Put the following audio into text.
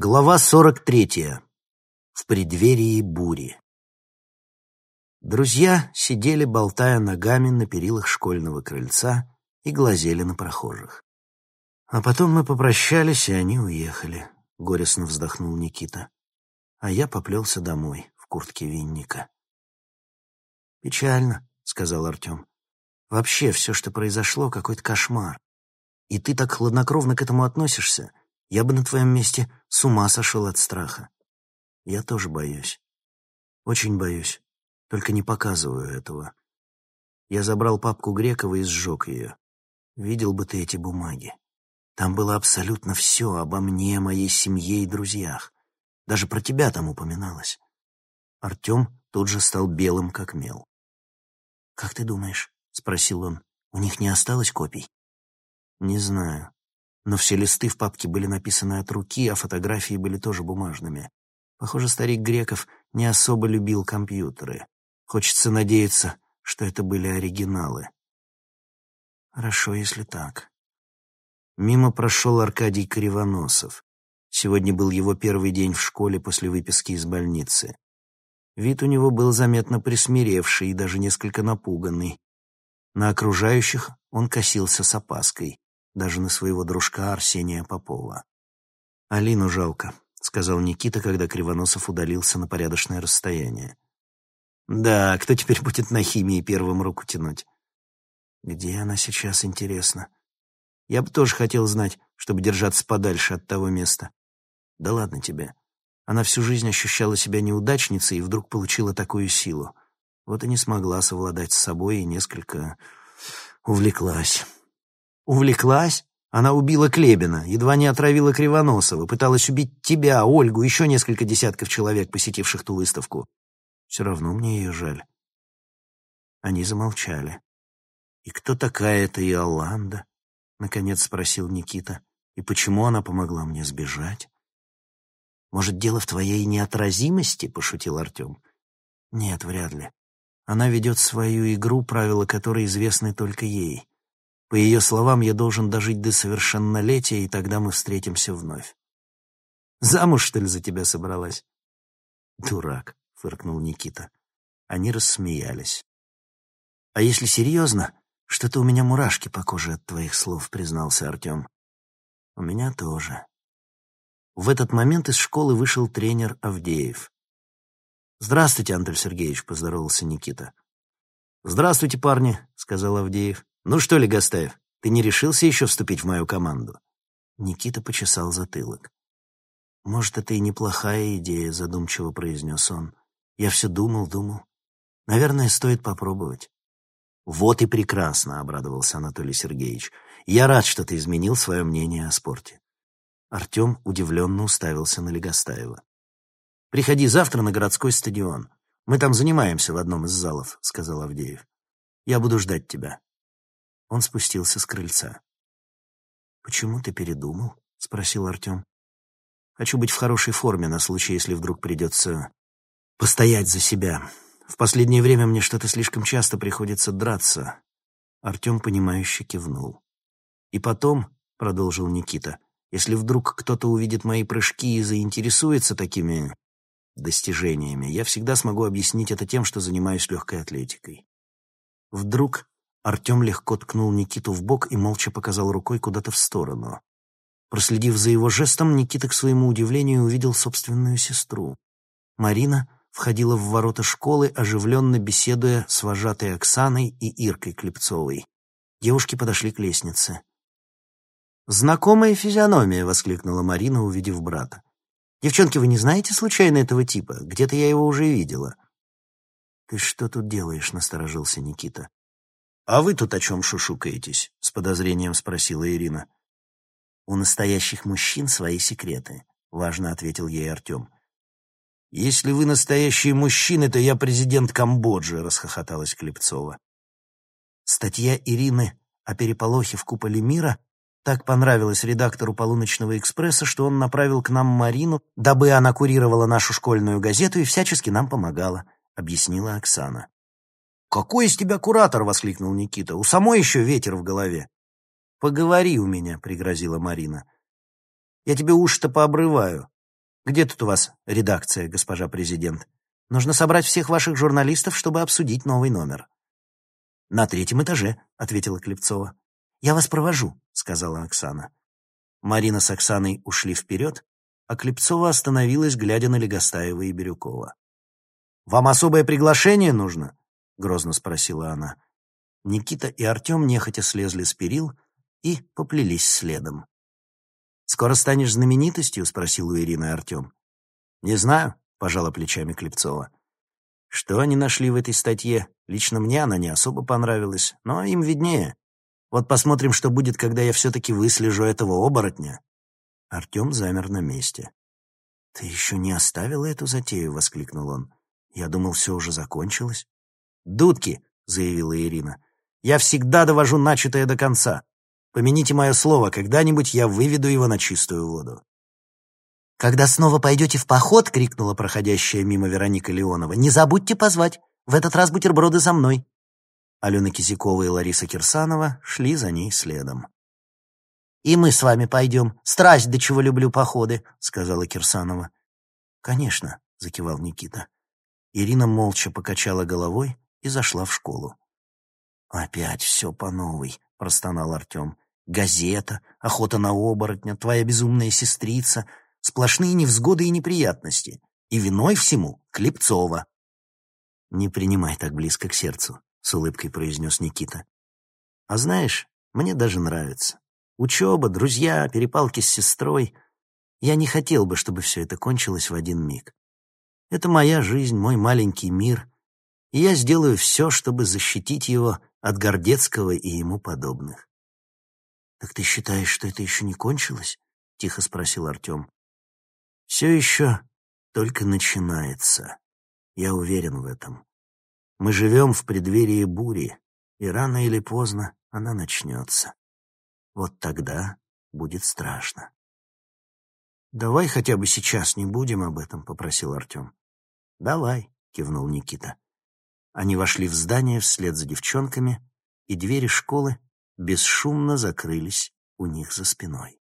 Глава сорок третья. В преддверии бури. Друзья сидели, болтая ногами на перилах школьного крыльца и глазели на прохожих. А потом мы попрощались, и они уехали, — горестно вздохнул Никита. А я поплелся домой, в куртке винника. «Печально», — сказал Артем. «Вообще все, что произошло, какой-то кошмар. И ты так хладнокровно к этому относишься. Я бы на твоем месте с ума сошел от страха. Я тоже боюсь. Очень боюсь. Только не показываю этого. Я забрал папку Грекова и сжег ее. Видел бы ты эти бумаги. Там было абсолютно все обо мне, моей семье и друзьях. Даже про тебя там упоминалось. Артем тут же стал белым, как мел. «Как ты думаешь?» — спросил он. «У них не осталось копий?» «Не знаю но все листы в папке были написаны от руки, а фотографии были тоже бумажными. Похоже, старик Греков не особо любил компьютеры. Хочется надеяться, что это были оригиналы. Хорошо, если так. Мимо прошел Аркадий Кривоносов. Сегодня был его первый день в школе после выписки из больницы. Вид у него был заметно присмиревший и даже несколько напуганный. На окружающих он косился с опаской даже на своего дружка Арсения Попова. «Алину жалко», — сказал Никита, когда Кривоносов удалился на порядочное расстояние. «Да, кто теперь будет на химии первым руку тянуть?» «Где она сейчас, интересно?» «Я бы тоже хотел знать, чтобы держаться подальше от того места». «Да ладно тебе. Она всю жизнь ощущала себя неудачницей и вдруг получила такую силу. Вот и не смогла совладать с собой и несколько увлеклась». Увлеклась? Она убила Клебина, едва не отравила Кривоносова, пыталась убить тебя, Ольгу, еще несколько десятков человек, посетивших ту выставку. Все равно мне ее жаль. Они замолчали. «И кто такая эта Иоланда?» — наконец спросил Никита. «И почему она помогла мне сбежать?» «Может, дело в твоей неотразимости?» — пошутил Артем. «Нет, вряд ли. Она ведет свою игру, правила которой известны только ей. По ее словам, я должен дожить до совершеннолетия, и тогда мы встретимся вновь. Замуж, что ли, за тебя собралась? Дурак, фыркнул Никита. Они рассмеялись. А если серьезно, что-то у меня мурашки по коже от твоих слов, признался Артем. У меня тоже. В этот момент из школы вышел тренер Авдеев. «Здравствуйте, Антон Сергеевич», — поздоровался Никита. «Здравствуйте, парни», — сказал Авдеев. «Ну что ли, Гастаев, ты не решился еще вступить в мою команду?» Никита почесал затылок. «Может, это и неплохая идея», — задумчиво произнес он. «Я все думал, думал. Наверное, стоит попробовать». «Вот и прекрасно», — обрадовался Анатолий Сергеевич. «Я рад, что ты изменил свое мнение о спорте». Артем удивленно уставился на Легостаева. «Приходи завтра на городской стадион. Мы там занимаемся в одном из залов», — сказал Авдеев. «Я буду ждать тебя». Он спустился с крыльца. «Почему ты передумал?» — спросил Артем. «Хочу быть в хорошей форме на случай, если вдруг придется постоять за себя. В последнее время мне что-то слишком часто приходится драться». Артем, понимающе кивнул. «И потом», — продолжил Никита, — «если вдруг кто-то увидит мои прыжки и заинтересуется такими достижениями, я всегда смогу объяснить это тем, что занимаюсь легкой атлетикой». Вдруг Артем легко ткнул Никиту в бок и молча показал рукой куда-то в сторону. Проследив за его жестом, Никита, к своему удивлению, увидел собственную сестру. Марина входила в ворота школы, оживленно беседуя с вожатой Оксаной и Иркой Клепцовой. Девушки подошли к лестнице. «Знакомая физиономия!» — воскликнула Марина, увидев брата. «Девчонки, вы не знаете случайно этого типа? Где-то я его уже видела». «Ты что тут делаешь?» — насторожился Никита. «А вы тут о чем шушукаетесь?» — с подозрением спросила Ирина. «У настоящих мужчин свои секреты», — важно ответил ей Артем. «Если вы настоящие мужчины, то я президент Камбоджи», — расхохоталась Клепцова. Статья Ирины о переполохе в куполе мира так понравилась редактору «Полуночного экспресса», что он направил к нам Марину, дабы она курировала нашу школьную газету и всячески нам помогала, — объяснила Оксана. «Какой из тебя куратор?» — воскликнул Никита. «У самой еще ветер в голове». «Поговори у меня», — пригрозила Марина. «Я тебе уши-то пообрываю. Где тут у вас редакция, госпожа президент? Нужно собрать всех ваших журналистов, чтобы обсудить новый номер». «На третьем этаже», — ответила Клепцова. «Я вас провожу», — сказала Оксана. Марина с Оксаной ушли вперед, а Клепцова остановилась, глядя на Легостаева и Бирюкова. «Вам особое приглашение нужно?» — грозно спросила она. Никита и Артем нехотя слезли с перил и поплелись следом. «Скоро станешь знаменитостью?» — спросил у Ирины Артем. «Не знаю», — пожала плечами Клепцова. «Что они нашли в этой статье? Лично мне она не особо понравилась, но им виднее. Вот посмотрим, что будет, когда я все-таки выслежу этого оборотня». Артем замер на месте. «Ты еще не оставила эту затею?» — воскликнул он. «Я думал, все уже закончилось». «Дудки!» — заявила Ирина. «Я всегда довожу начатое до конца. Помяните мое слово, когда-нибудь я выведу его на чистую воду». «Когда снова пойдете в поход», — крикнула проходящая мимо Вероника Леонова, «не забудьте позвать. В этот раз бутерброды за мной». Алена Кизякова и Лариса Кирсанова шли за ней следом. «И мы с вами пойдем. Страсть, до чего люблю походы», — сказала Кирсанова. «Конечно», — закивал Никита. Ирина молча покачала головой и зашла в школу. «Опять все по новой», — простонал Артем. «Газета, охота на оборотня, твоя безумная сестрица, сплошные невзгоды и неприятности. И виной всему Клепцова». «Не принимай так близко к сердцу», — с улыбкой произнес Никита. «А знаешь, мне даже нравится. Учеба, друзья, перепалки с сестрой. Я не хотел бы, чтобы все это кончилось в один миг. Это моя жизнь, мой маленький мир, и я сделаю все, чтобы защитить его от Гордецкого и ему подобных. «Так ты считаешь, что это еще не кончилось?» — тихо спросил Артем. «Все еще только начинается. Я уверен в этом. Мы живем в преддверии бури, и рано или поздно она начнется. Вот тогда будет страшно». «Давай хотя бы сейчас не будем об этом», — попросил Артем. «Давай», — кивнул Никита. Они вошли в здание вслед за девчонками, и двери школы бесшумно закрылись у них за спиной.